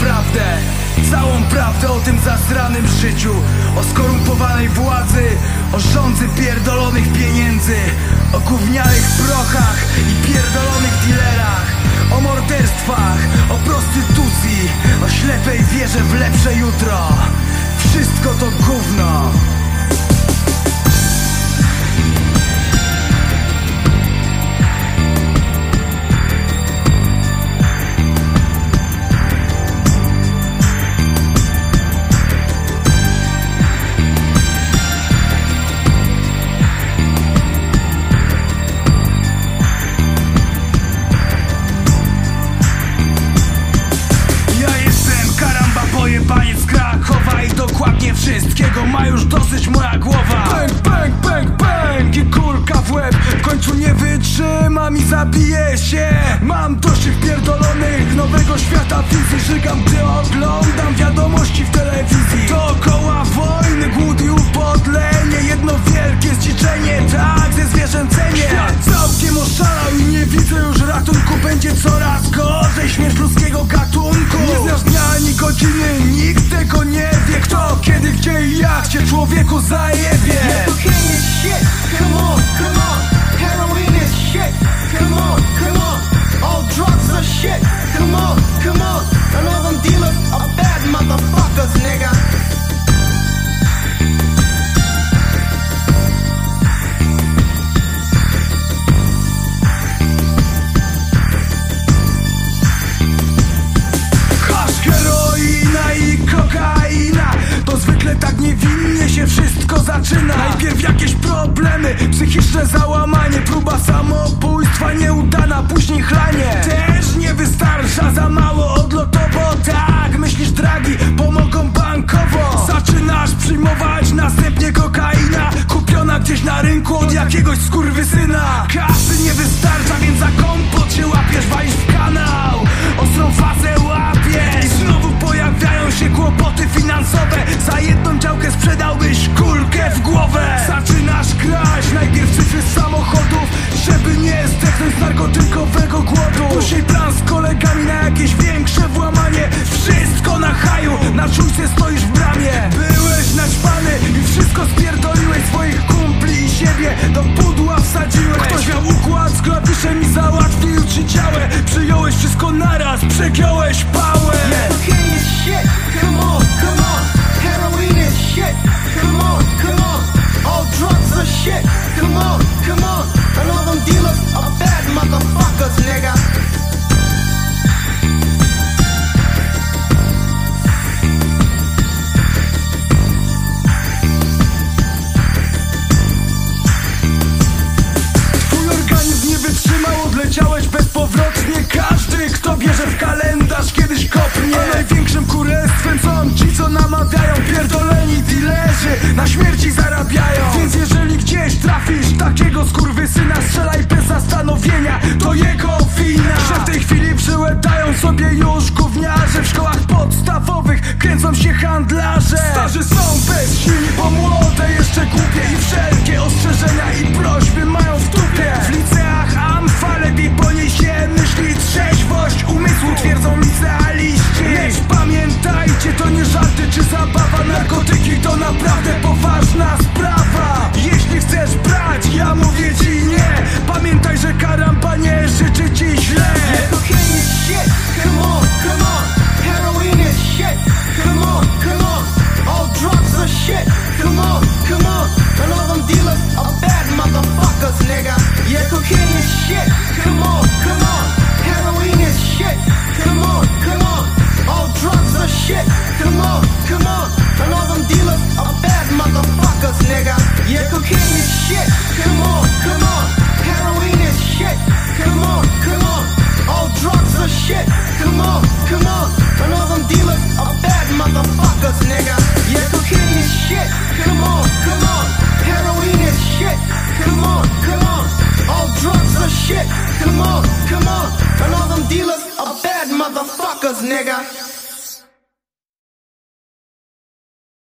prawdę. Całą prawdę o tym zasranym życiu O skorumpowanej władzy O rządzy pierdolonych pieniędzy O gównianych prochach I pierdolonych dealerach O morderstwach O prostytucji O ślepej wierze w lepsze jutro. Wszystko to gówno zabiję się. Mam dość tych pierdolonych nowego świata wizji. Żygam gdy oglądam wiadomości w telewizji. Dookoła wojny, głód i upodlenie. Jedno wielkie zdziczenie, tak ze zwierzęcenie Świat całkiem oszalał i nie widzę już ratunku. Będzie coraz gorzej, śmierć ludzkiego gatunku. Nie znasz dnia ani godziny, nikt tego nie wie. Kto, kiedy, gdzie i jak cię człowieku zajebie. Cocaine is shit. Come on, come on. Psychiczne załamanie Próba samobójstwa nieudana, później chlanie. Też nie wystarcza, za mało odlotowo. Tak, myślisz dragi, pomogą bankowo. Zaczynasz przyjmować następnie kokaina Kupiona gdzieś na rynku od jakiegoś skurwysyna. Kasy nie wystarcza, więc za kompot się łapiesz Walisz w kanał, ostrą fazę pojawiają się kłopoty finansowe. Za jedną działkę sprzedałbyś kulkę w głowę. Zaczynasz kraść najpierw cyfry z samochodów Żeby nie zdechnąć z narkotykowego głodu. Później plan z kolegami na jakieś większe włamanie. Wszystko na haju, na czujce stoisz w bramie. Byłeś naćpany i wszystko spierdoliłeś Swoich kumpli i siebie. Do pudła wsadziłeś. Ktoś miał układ z klawiszem i załatwił ci działę Przyjąłeś wszystko naraz, przegiąłeś pałę Yeah, cocaine is shit. Come on, come on. Heroin is shit. Come on, come on. All drugs are shit. Come on, come on. And all them dealers are bad motherfuckers, nigga. Yeah, cocaine is shit. Come on, come on. Heroin is shit. Come on, come on. All drugs are shit. Come on, come on. And all them dealers are bad motherfuckers, nigga.